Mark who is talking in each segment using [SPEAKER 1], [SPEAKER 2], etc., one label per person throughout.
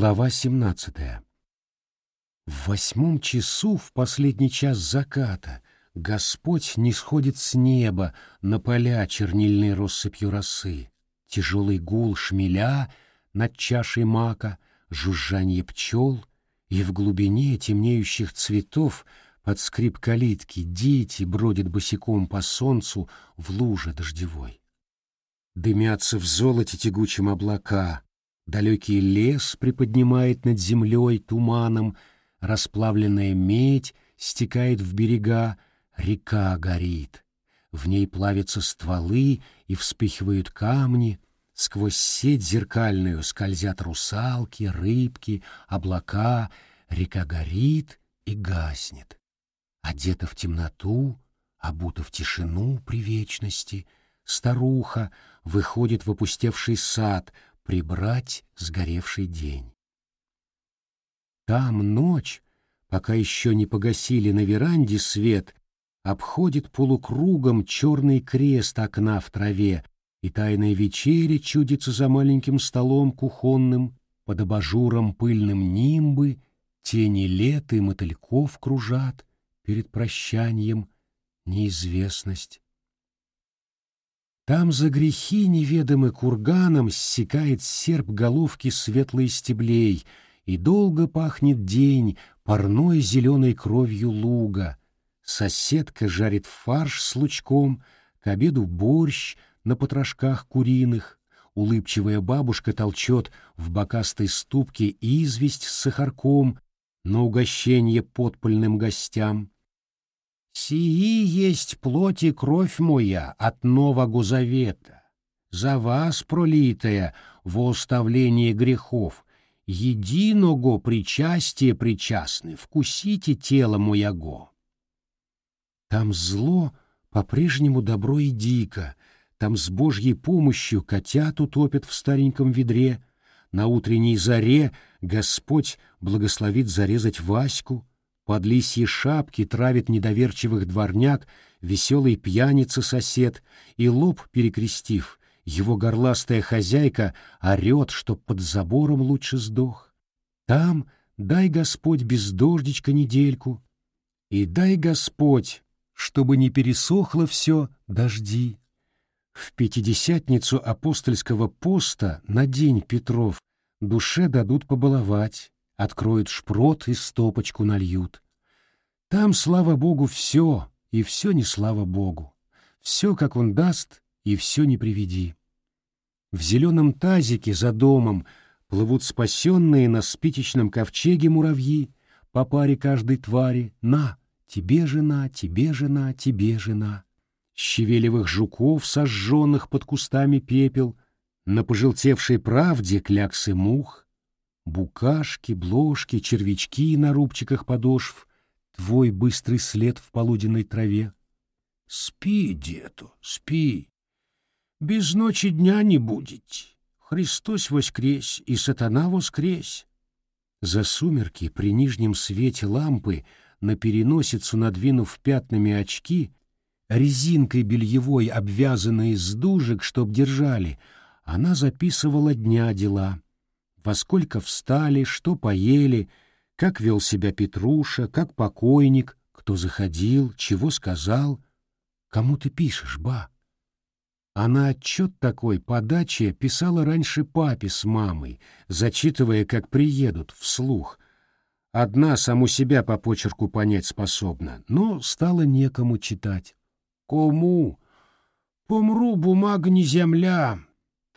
[SPEAKER 1] Глава 17. В восьмом часу в последний час заката Господь не сходит с неба на поля чернильной россыпью росы. Тяжелый гул шмеля над чашей мака, жужжание пчел, и в глубине темнеющих цветов под скрип калитки дети бродят босиком по солнцу в луже дождевой. Дымятся в золоте тягучем облака, Далекий лес приподнимает над землей туманом, расплавленная медь стекает в берега, река горит. В ней плавятся стволы и вспыхивают камни, сквозь сеть зеркальную скользят русалки, рыбки, облака, река горит и гаснет. Одета в темноту, обута в тишину при вечности, старуха выходит в опустевший сад — прибрать сгоревший день. Там ночь, пока еще не погасили на веранде свет, обходит полукругом черный крест окна в траве, и тайная вечеря чудится за маленьким столом кухонным, под абажуром пыльным нимбы, тени лет и мотыльков кружат перед прощанием неизвестность. Там за грехи неведомы курганом ссекает серп головки светлой стеблей, и долго пахнет день парной зеленой кровью луга. Соседка жарит фарш с лучком, к обеду борщ на потрошках куриных, улыбчивая бабушка толчет в бокастой ступке известь с сахарком на угощение подпольным гостям. Сии есть плоть и кровь моя от Нового Завета, за вас пролитая во оставление грехов, единого причастие причастны, вкусите тело моего. Там зло по-прежнему добро и дико, там с Божьей помощью котят утопят в стареньком ведре, на утренней заре Господь благословит зарезать Ваську, под лисьи шапки травит недоверчивых дворняк веселый пьяница-сосед, и лоб перекрестив, его горластая хозяйка орет, чтоб под забором лучше сдох. Там дай Господь без дождичка недельку, и дай Господь, чтобы не пересохло все, дожди. В пятидесятницу апостольского поста на день Петров душе дадут побаловать, откроют шпрот и стопочку нальют. Там, слава Богу, все, и все не слава Богу. Все, как он даст, и все не приведи. В зеленом тазике за домом плывут спасенные на спичечном ковчеге муравьи, по паре каждой твари, на, тебе жена, тебе жена, тебе жена. Щевелевых жуков, сожженных под кустами пепел, на пожелтевшей правде кляксы мух, букашки, бложки, червячки на рубчиках подошв, твой быстрый след в полуденной траве. Спи, дету, спи. Без ночи дня не будет. Христос воскресь, и сатана воскресь. За сумерки при нижнем свете лампы, на переносицу надвинув пятнами очки, резинкой бельевой обвязанные с дужек, чтоб держали, она записывала дня дела — во сколько встали, что поели, как вел себя Петруша, как покойник, кто заходил, чего сказал. Кому ты пишешь, ба? Она отчет такой по даче писала раньше папе с мамой, зачитывая, как приедут, вслух. Одна саму себя по почерку понять способна, но стало некому читать. Кому? Помру, бумага не земля,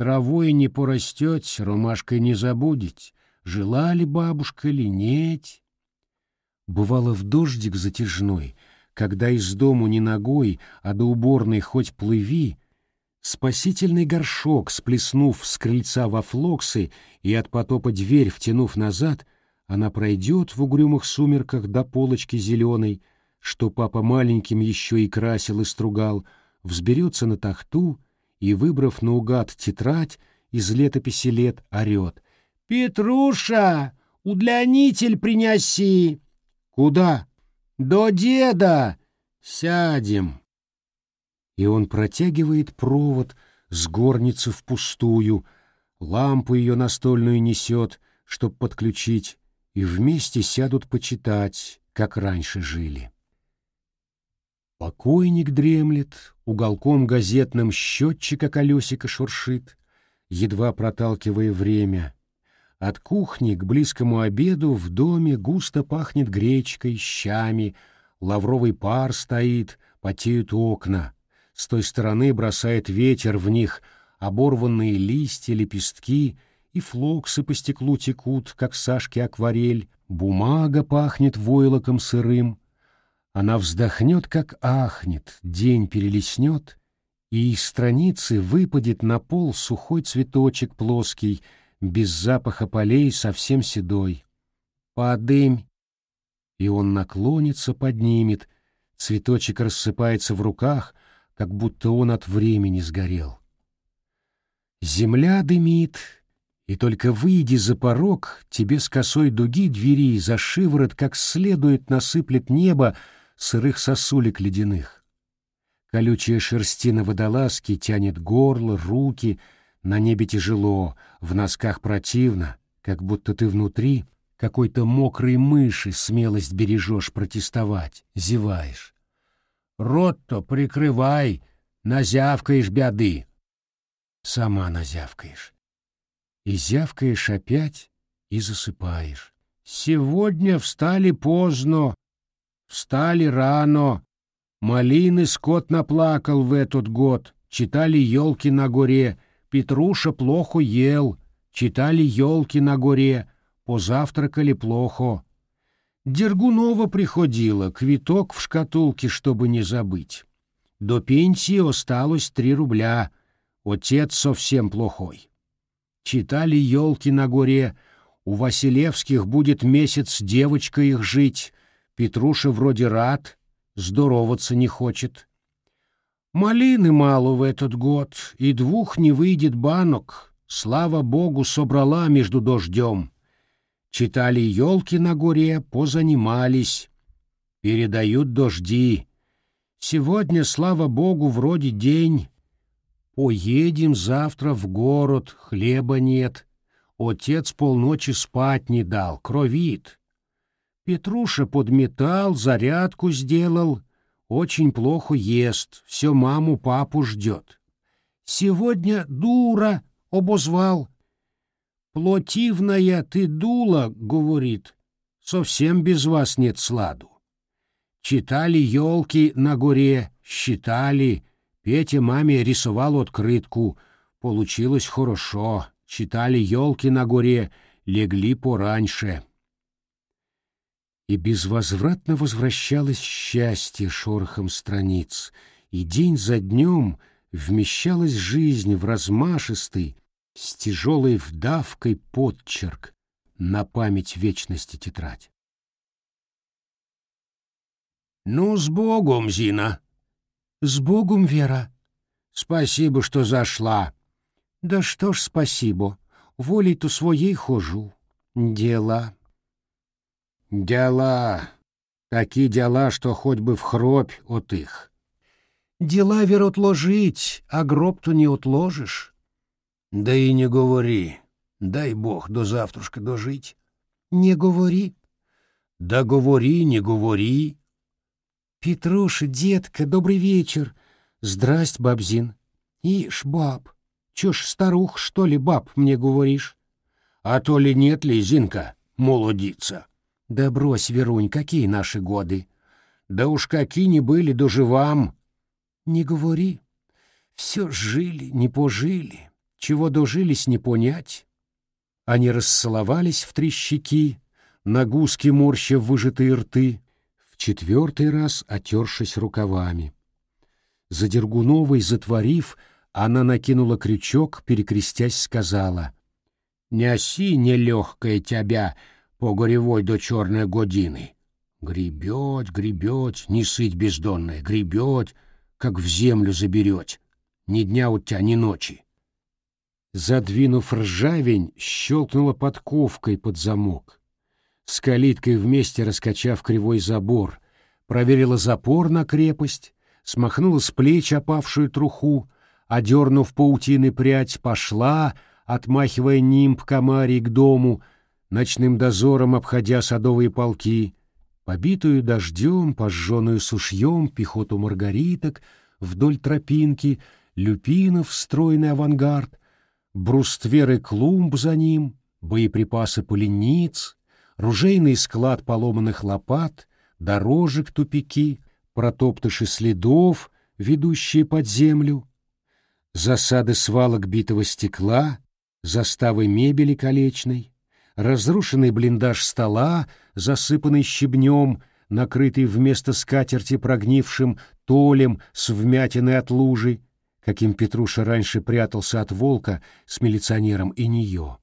[SPEAKER 1] Травой не порастет, ромашкой не забудеть, жила ли бабушка ли нет. Бывало в дождик затяжной, когда из дому не ногой, а до уборной хоть плыви, спасительный горшок, сплеснув с крыльца во флоксы и от потопа дверь втянув назад, она пройдет в угрюмых сумерках до полочки зеленой, что папа маленьким еще и красил и стругал, взберется на тахту — и, выбрав наугад тетрадь из летописи лет, орет. «Петруша, удлянитель принеси!» «Куда?» «До деда! Сядем!» И он протягивает провод с горницы впустую, лампу ее настольную несет, чтоб подключить, и вместе сядут почитать, как раньше жили. Покойник дремлет, уголком газетным счетчика колесико шуршит, едва проталкивая время. От кухни к близкому обеду в доме густо пахнет гречкой, щами, лавровый пар стоит, потеют окна. С той стороны бросает ветер в них оборванные листья, лепестки, и флоксы по стеклу текут, как Сашки акварель, бумага пахнет войлоком сырым. Она вздохнет, как ахнет, день перелеснет, и из страницы выпадет на пол сухой цветочек плоский, без запаха полей, совсем седой. «Подымь!» И он наклонится, поднимет, цветочек рассыпается в руках, как будто он от времени сгорел. Земля дымит, и только выйди за порог, тебе с косой дуги двери за шиворот как следует насыплет небо сырых сосулек ледяных. Колючая шерстина водолазки тянет горло, руки, на небе тяжело, в носках противно, как будто ты внутри какой-то мокрой мыши смелость бережешь протестовать, зеваешь. Рот-то прикрывай, назявкаешь бяды. Сама назявкаешь. И зявкаешь опять, и засыпаешь. Сегодня встали поздно, встали рано. Малины скот наплакал в этот год, читали елки на горе, Петруша плохо ел, читали елки на горе, позавтракали плохо. Дергунова приходила, квиток в шкатулке, чтобы не забыть. До пенсии осталось три рубля. Отец совсем плохой. Читали елки на горе. У Василевских будет месяц девочка их жить. Петруша вроде рад, здороваться не хочет. Малины мало в этот год, и двух не выйдет банок. Слава богу, собрала между дождем. Читали елки на горе, позанимались. Передают дожди. Сегодня, слава богу, вроде день. Поедем завтра в город, хлеба нет. Отец полночи спать не дал, кровит. Петруша подметал, зарядку сделал. Очень плохо ест, все маму-папу ждет. Сегодня дура обозвал, «Плотивная ты дула», — говорит, — «совсем без вас нет сладу». Читали елки на горе, считали, Петя маме рисовал открытку, получилось хорошо, читали елки на горе, легли пораньше. И безвозвратно возвращалось счастье шорохом страниц, и день за днем вмещалась жизнь в размашистый, с тяжелой вдавкой подчерк на память вечности тетрадь. «Ну, с Богом, Зина!» «С Богом, Вера!» «Спасибо, что зашла!» «Да что ж спасибо, волей-то своей хожу. Дела...» «Дела... Такие дела, что хоть бы в хробь от их». «Дела, Вера, отложить, а гроб-то не отложишь». Да и не говори. Дай бог до завтрашка дожить. Не говори. Да говори, не говори. Петруша, детка, добрый вечер. Здрасте, бабзин. Ишь, баб, чё ж старух, что ли, баб, мне говоришь? А то ли нет ли, Зинка, молодица? Да брось, Верунь, какие наши годы? Да уж какие не были, доживам. Не говори. Все жили, не пожили. Чего дожились, не понять. Они расцеловались в три щеки, на гуски морща выжатые рты, в четвертый раз отершись рукавами. За Дергуновой затворив, она накинула крючок, перекрестясь, сказала «Неси нелегкая тебя по горевой до черной годины. Гребет, гребет, не сыть бездонная, гребет, как в землю заберет. Ни дня у тебя, ни ночи. Задвинув ржавень, щелкнула подковкой под замок. С калиткой вместе раскачав кривой забор, проверила запор на крепость, смахнула с плеч опавшую труху, одернув паутины прядь, пошла, отмахивая нимб комарий к дому, ночным дозором обходя садовые полки, побитую дождем, пожженную сушьем пехоту маргариток вдоль тропинки, люпинов стройный авангард, брустверы клумб за ним, боеприпасы полениц, ружейный склад поломанных лопат, дорожек тупики, протоптыши следов, ведущие под землю, засады свалок битого стекла, заставы мебели колечной, разрушенный блиндаж стола, засыпанный щебнем, накрытый вместо скатерти прогнившим толем с вмятиной от лужи, каким Петруша раньше прятался от волка с милиционером и нее.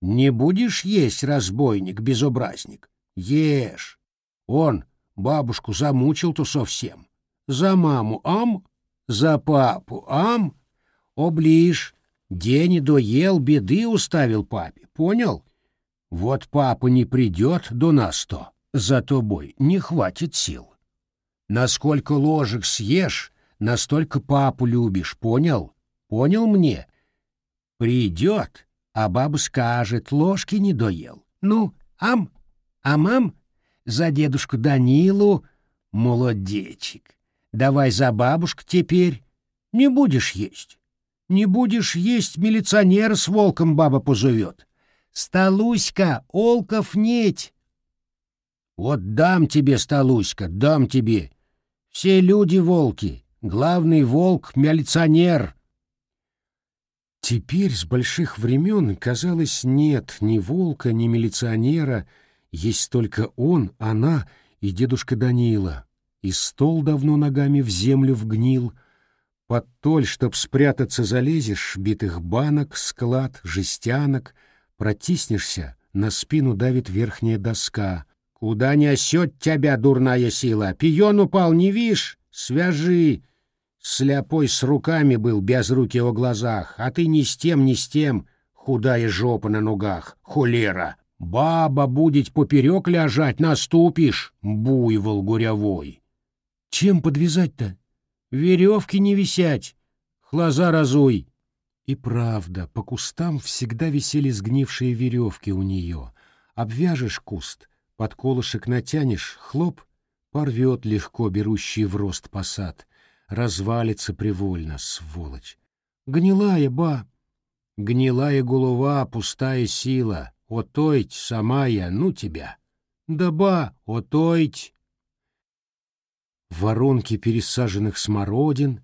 [SPEAKER 1] «Не будешь есть, разбойник, безобразник? Ешь! Он бабушку замучил-то совсем. За маму ам, за папу ам, облишь, день доел, беды уставил папе, понял? Вот папа не придет до нас-то, за тобой не хватит сил. Насколько ложек съешь, настолько папу любишь, понял? Понял мне? Придет, а баба скажет, ложки не доел. Ну, ам, а мам, за дедушку Данилу, молодечек. Давай за бабушку теперь. Не будешь есть. Не будешь есть, милиционер с волком баба позовет. Сталуська, олков неть. Вот дам тебе, Сталуська, дам тебе. Все люди волки. Главный волк — милиционер.
[SPEAKER 2] Теперь с больших времен, казалось, нет ни волка, ни милиционера, есть только он, она и дедушка Данила. И стол давно ногами в землю вгнил. Под толь, чтоб спрятаться, залезешь, битых банок, склад, жестянок, протиснешься, на спину давит верхняя доска.
[SPEAKER 1] Куда несет тебя дурная сила? Пион упал, не вишь? Свяжи! Сляпой с руками был, без руки о глазах, а ты ни с тем, ни с тем, худая жопа на ногах, холера. Баба будет поперек лежать, наступишь, буйвол гурявой.
[SPEAKER 2] Чем подвязать-то?
[SPEAKER 1] Веревки не висять, глаза разуй.
[SPEAKER 2] И правда, по кустам всегда висели сгнившие веревки у нее. Обвяжешь куст, под колышек натянешь, хлоп, порвет легко берущий в рост посад развалится привольно, сволочь. Гнилая ба, гнилая голова, пустая сила, отойть, сама я, ну тебя. Да ба, отойть. Воронки пересаженных смородин,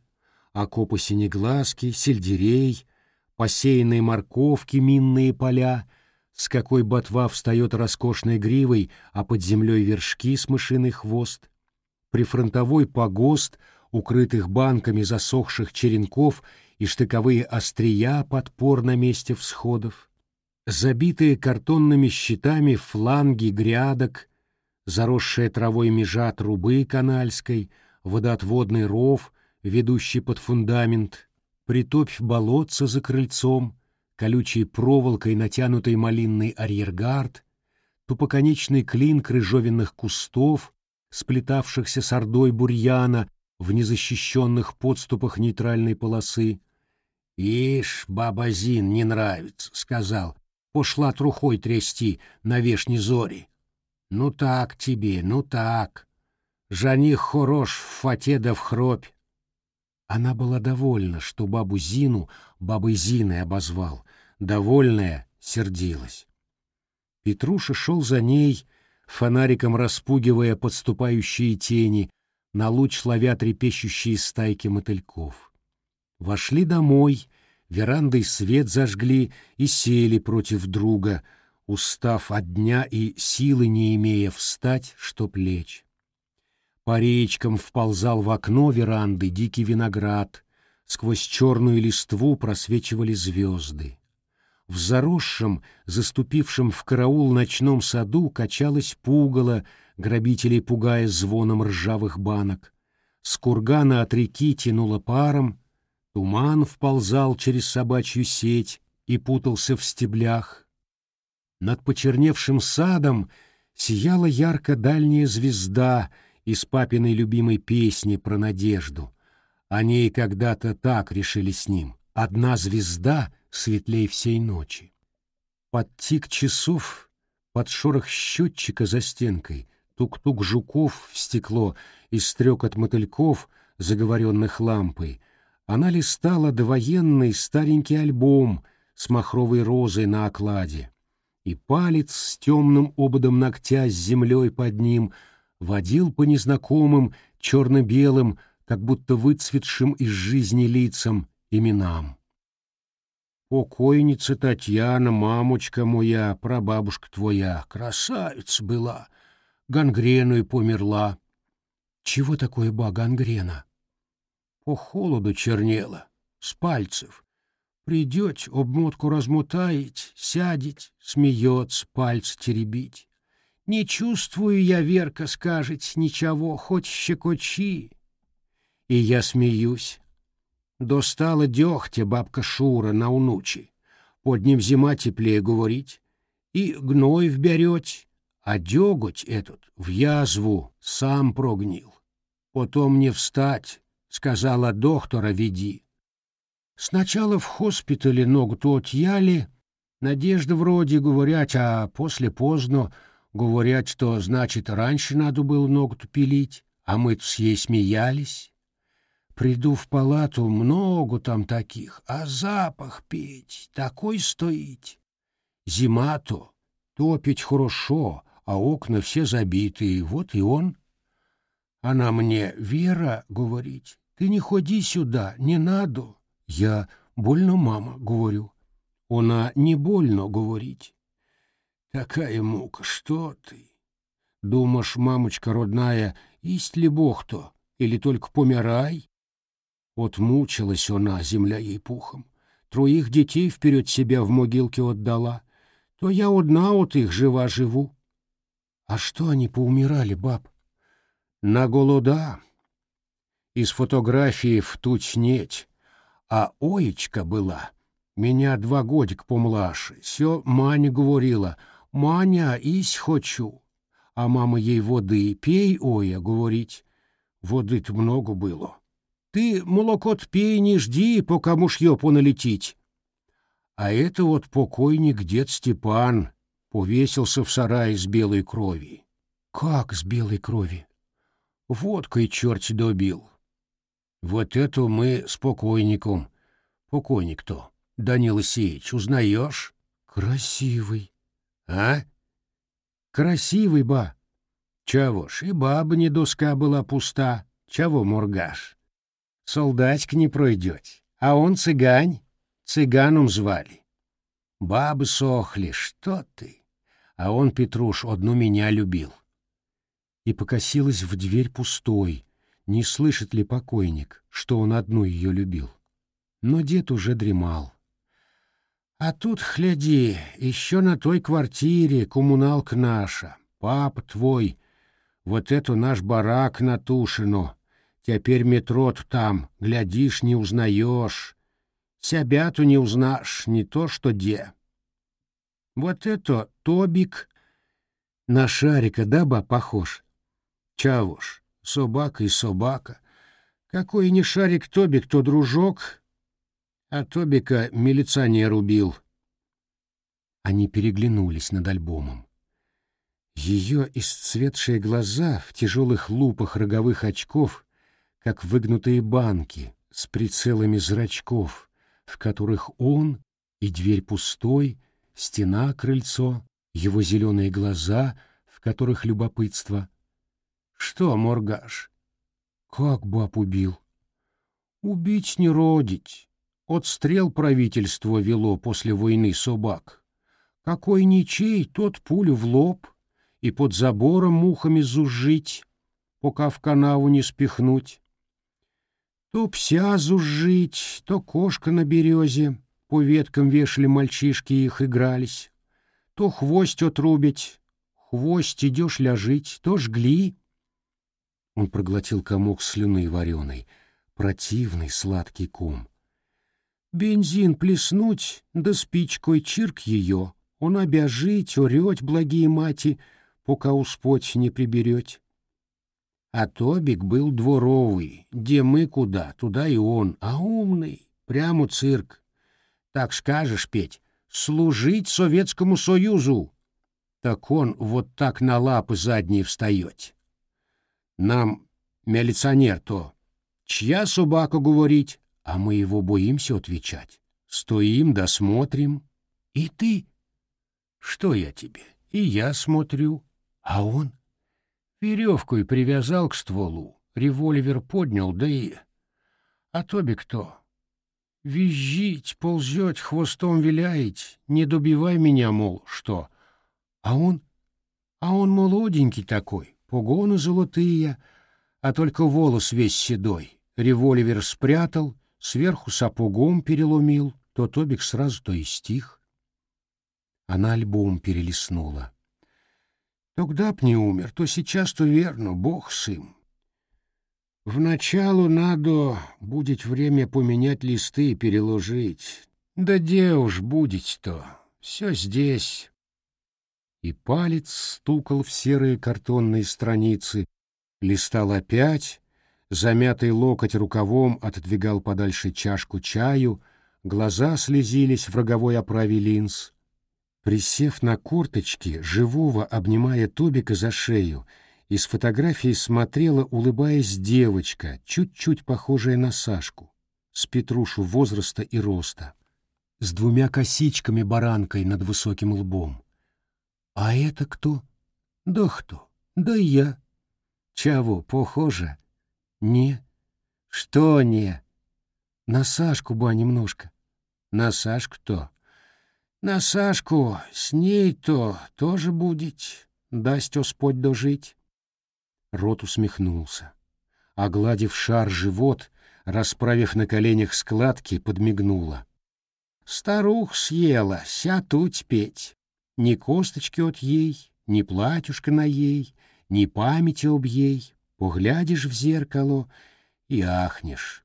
[SPEAKER 2] окопы синеглазки, сельдерей, посеянные морковки, минные поля, с какой ботва встает роскошной гривой, а под землей вершки с мышиный хвост, прифронтовой погост — укрытых банками засохших черенков и штыковые острия подпор на месте всходов, забитые картонными щитами фланги грядок, заросшая травой межа трубы канальской, водоотводный ров, ведущий под фундамент, притопь болотца за крыльцом, колючей проволокой натянутый малинный арьергард, тупоконечный клин крыжовенных кустов, сплетавшихся с ордой бурьяна в незащищенных подступах нейтральной полосы.
[SPEAKER 1] «Ишь, баба Зин не нравится», — сказал. «Пошла трухой трясти на вешней зори». «Ну так тебе, ну так. Жаних хорош в фате да в хропь».
[SPEAKER 2] Она была довольна, что бабу Зину бабой Зиной обозвал. Довольная сердилась. Петруша шел за ней, фонариком распугивая подступающие тени, на луч ловя трепещущие стайки мотыльков. Вошли домой, верандой свет зажгли и сели против друга, устав от дня и силы не имея встать, чтоб лечь. По речкам вползал в окно веранды дикий виноград, сквозь черную листву просвечивали звезды. В заросшем, заступившем в караул ночном саду качалась пугало, грабителей пугая звоном ржавых банок. С кургана от реки тянуло паром, туман вползал через собачью сеть и путался в стеблях. Над почерневшим садом сияла ярко дальняя звезда из папиной любимой песни про надежду. Они когда-то так решили с ним. Одна звезда светлей всей ночи. Под тик часов, под шорох счетчика за стенкой, тук-тук жуков в стекло и стрекот мотыльков, заговоренных лампой, она листала довоенный старенький альбом с махровой розой на окладе, и палец с темным ободом ногтя с землей под ним водил по незнакомым черно-белым, как будто выцветшим из жизни лицам, именам. Покойница Татьяна, мамочка моя, прабабушка твоя, красавица была, гангреной померла. Чего такое ба гангрена? По холоду чернела, с пальцев. Придете, обмотку размотаете, сядете, смеется, пальцы теребить. Не чувствую я, Верка, скажет, ничего, хоть щекочи. И я смеюсь. Достала дёгтя бабка Шура на унучи. Под ним зима теплее говорить. И гной вберете, а дёготь этот в язву сам прогнил. Потом не встать, сказала доктора, веди. Сначала в хоспитале ногу-то отъяли, надежда вроде говорят, а после поздно говорят, что значит раньше надо было ногу-то пилить, а мы-то с ей смеялись. Приду в палату, много там таких, а запах петь такой стоит. Зима-то, топить хорошо, а окна все забитые, вот и он. Она мне, Вера, говорить, ты не ходи сюда, не надо. Я больно, мама, говорю. Она не больно говорить. Такая мука, что ты? Думаешь, мамочка родная, есть ли Бог-то, или только помирай? Вот мучилась она, земля ей пухом. Троих детей вперед себя в могилке отдала. То я одна от их жива живу. А что они поумирали, баб? На голода. Из фотографии в туч нет а Оечка была. Меня два годик помлаше. Все Маня говорила, «Маня, ись хочу». А мама ей воды пей, Оя, говорить. Воды-то много было. Ты молоко пей, не жди, пока мушье поналетить. А это вот покойник дед Степан повесился в сарае с белой крови. Как с белой крови? Водкой черт добил. Вот эту мы с покойником. Покойник-то, Данил Исеич, узнаешь? Красивый. А? Красивый, ба. Чего ж, и баба не доска была пуста. Чего моргаш? Солдатик не пройдет. А он цыгань. Цыганом звали. Бабы сохли, что ты? А он, Петруш, одну меня любил. И покосилась в дверь пустой, не слышит ли покойник, что он одну ее любил. Но дед уже дремал. А тут, гляди, еще на той квартире коммуналка наша, папа твой, вот это наш барак на Тушино. Теперь метро там, глядишь, не узнаешь. Себя-то не узнаешь, не то что де. Вот это Тобик. На шарика, да, ба, похож? Чавуш, собака и собака. Какой не шарик Тобик, то дружок, а Тобика милиционер убил. Они переглянулись над альбомом. Ее исцветшие глаза в тяжелых лупах роговых очков, как выгнутые банки с прицелами зрачков, в которых он и дверь пустой, стена, крыльцо, его зеленые глаза, в которых любопытство — что, моргаш? Как баб убил? Убить не родить. Отстрел правительство вело после войны собак. Какой ничей, тот пулю в лоб и под забором мухами зужить, пока в канаву не спихнуть. То пся зужить, то кошка на березе, по веткам вешали мальчишки их игрались, то хвость отрубить, хвость идешь ляжить, то жгли, он проглотил комок слюны вареной, противный сладкий ком. Бензин плеснуть, да спичкой чирк ее, он обяжить, орёть, благие мати, пока успоть не приберёть. А Тобик был дворовый, где мы куда, туда и он, а умный, прямо цирк. Так скажешь, Петь, служить Советскому Союзу. Так он вот так на лапы задние встает. Нам милиционер то, чья собака говорить, а мы его боимся отвечать. Стоим, досмотрим. И ты? Что я тебе? И я смотрю. А он? Веревкой привязал к стволу, револьвер поднял, да и... А Тоби кто? Визжить, ползет, хвостом виляет, не добивай меня, мол, что? А он? А он молоденький такой, погоны золотые, а только волос весь седой. Револьвер спрятал, сверху сапогом переломил, то Тобик сразу то и стих. Она альбом перелистнула. Тогда б не умер, то сейчас, то верно, бог с им. Вначалу надо будет время поменять листы и переложить. Да где уж будет-то, все здесь. И палец стукал в серые картонные страницы, листал опять, замятый локоть рукавом отодвигал подальше чашку чаю, глаза слезились в роговой оправе линз. Присев на корточки, живого обнимая Тобика за шею, из фотографии смотрела, улыбаясь, девочка, чуть-чуть похожая на Сашку, с Петрушу возраста и роста, с двумя косичками баранкой над высоким лбом. А это кто? Да кто? Да я. Чего, похоже? Не. Что не? На Сашку ба немножко. На Сашку-то? На Сашку, с ней-то тоже будет, даст Господь дожить. Рот усмехнулся. Огладив шар живот, расправив на коленях складки, подмигнула. Старух съела, ся тут петь. Ни косточки от ей, ни платюшка на ей, ни памяти об ей. Поглядишь в зеркало и ахнешь.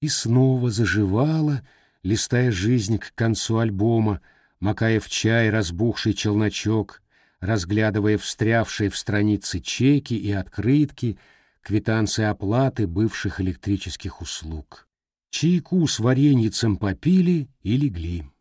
[SPEAKER 2] И снова заживала, листая жизнь к концу альбома, макая в чай разбухший челночок, разглядывая встрявшие в страницы чеки и открытки, квитанции оплаты бывших электрических услуг. Чайку с вареньицем попили и легли.